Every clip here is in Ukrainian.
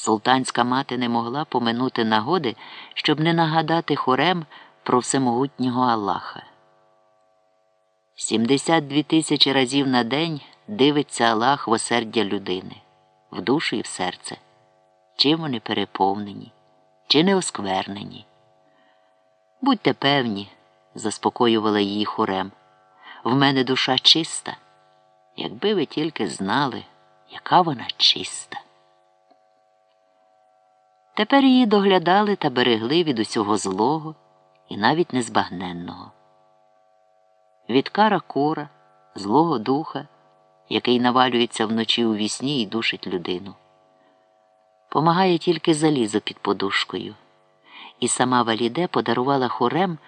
Султанська мати не могла поминути нагоди, щоб не нагадати хорем про всемогутнього Аллаха. 72 тисячі разів на день дивиться Аллах в осердя людини, в душу і в серце, чим вони переповнені, чи не осквернені. Будьте певні, заспокоювала її хорем, в мене душа чиста, якби ви тільки знали, яка вона чиста. Тепер її доглядали та берегли від усього злого і навіть незбагненного. Від кара кура, злого духа, який навалюється вночі у вісні і душить людину. Помагає тільки залізо під подушкою, і сама Валіде подарувала хорем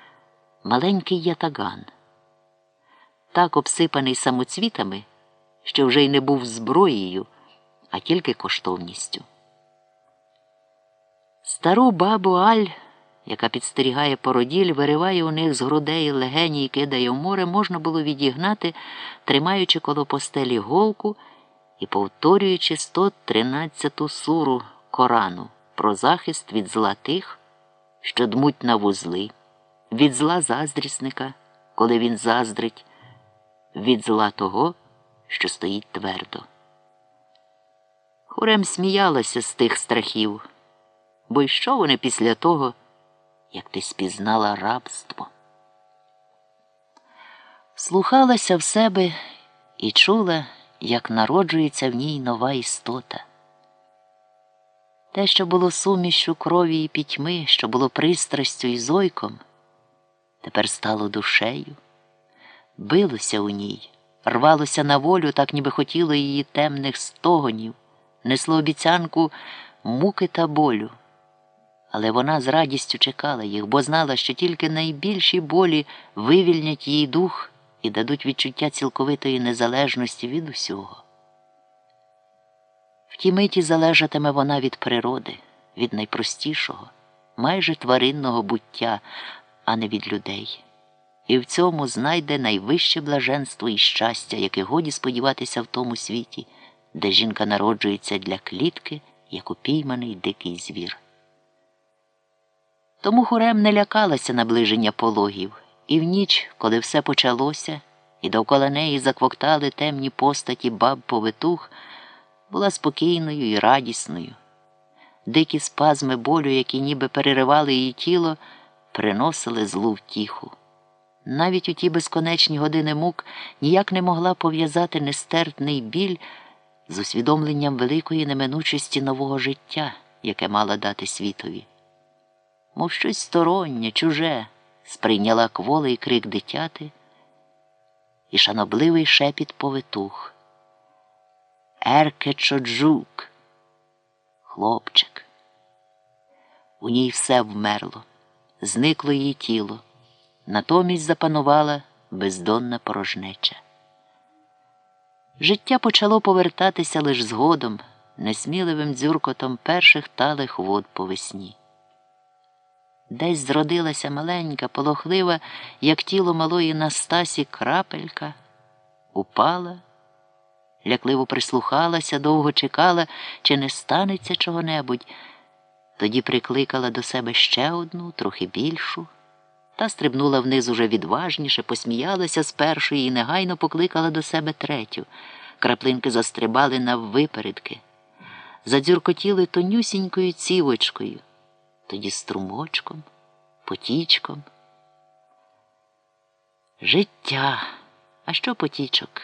маленький ятаган, так обсипаний самоцвітами, що вже й не був зброєю, а тільки коштовністю. Стару бабу Аль, яка підстерігає породіль, вириває у них з грудей легені і кидає в море, можна було відігнати, тримаючи коло постелі голку і повторюючи 113-ту суру Корану про захист від зла тих, що дмуть на вузли, від зла заздрісника, коли він заздрить, від зла того, що стоїть твердо. Хурем сміялася з тих страхів. Бо й що вони після того, як ти спізнала рабство? Слухалася в себе і чула, як народжується в ній нова істота. Те, що було сумішю крові і пітьми, що було пристрастю і зойком, тепер стало душею, билося у ній, рвалося на волю, так ніби хотіло її темних стогонів, несло обіцянку муки та болю. Але вона з радістю чекала їх, бо знала, що тільки найбільші болі вивільнять її дух і дадуть відчуття цілковитої незалежності від усього. В ті миті залежатиме вона від природи, від найпростішого, майже тваринного буття, а не від людей. І в цьому знайде найвище блаженство і щастя, яке годі сподіватися в тому світі, де жінка народжується для клітки, як упійманий дикий звір. Тому хорем не лякалася наближення пологів, і в ніч, коли все почалося, і довкола неї заквоктали темні постаті баб повитух, була спокійною і радісною. Дикі спазми болю, які ніби переривали її тіло, приносили злу втіху. Навіть у ті безконечні години мук ніяк не могла пов'язати нестерпний біль з усвідомленням великої неминучості нового життя, яке мала дати світові мов щось стороннє, чуже, сприйняла кволий крик дитяти і шанобливий шепіт повитух. Ерке Чоджук, хлопчик. У ній все вмерло, зникло її тіло, натомість запанувала бездонна порожнеча. Життя почало повертатися лише згодом, несміливим дзюркотом перших талих вод по весні. Десь зродилася маленька, полохлива, як тіло малої Настасі крапелька, упала, лякливо прислухалася, довго чекала, чи не станеться чого-небудь. Тоді прикликала до себе ще одну, трохи більшу, та стрибнула вниз уже відважніше, посміялася з першої і негайно покликала до себе третю. Краплинки застрибали наввипередки, задзюркотіли тонюсінькою цівочкою тоді струмочком, потічком. Життя, а що потічок?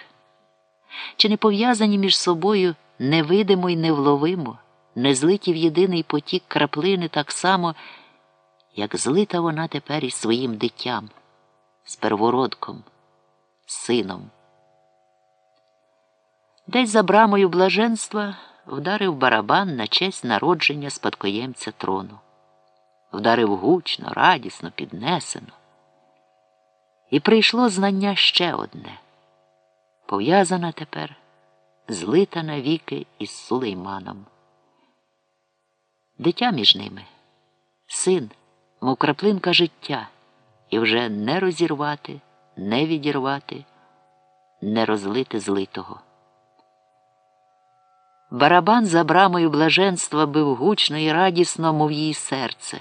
Чи не пов'язані між собою невидимо й невловимо, не злиті в єдиний потік краплини так само, як злита вона тепер із своїм дитям, з первородком, сином? Десь за брамою блаженства вдарив барабан на честь народження спадкоємця трону вдарив гучно, радісно, піднесено. І прийшло знання ще одне пов'язана тепер, злита навіки із сулейманом. Дитя між ними, син, мов краплинка життя, і вже не розірвати, не відірвати, не розлити злитого. Барабан за брамою блаженства бив гучно і радісно, мов її серце.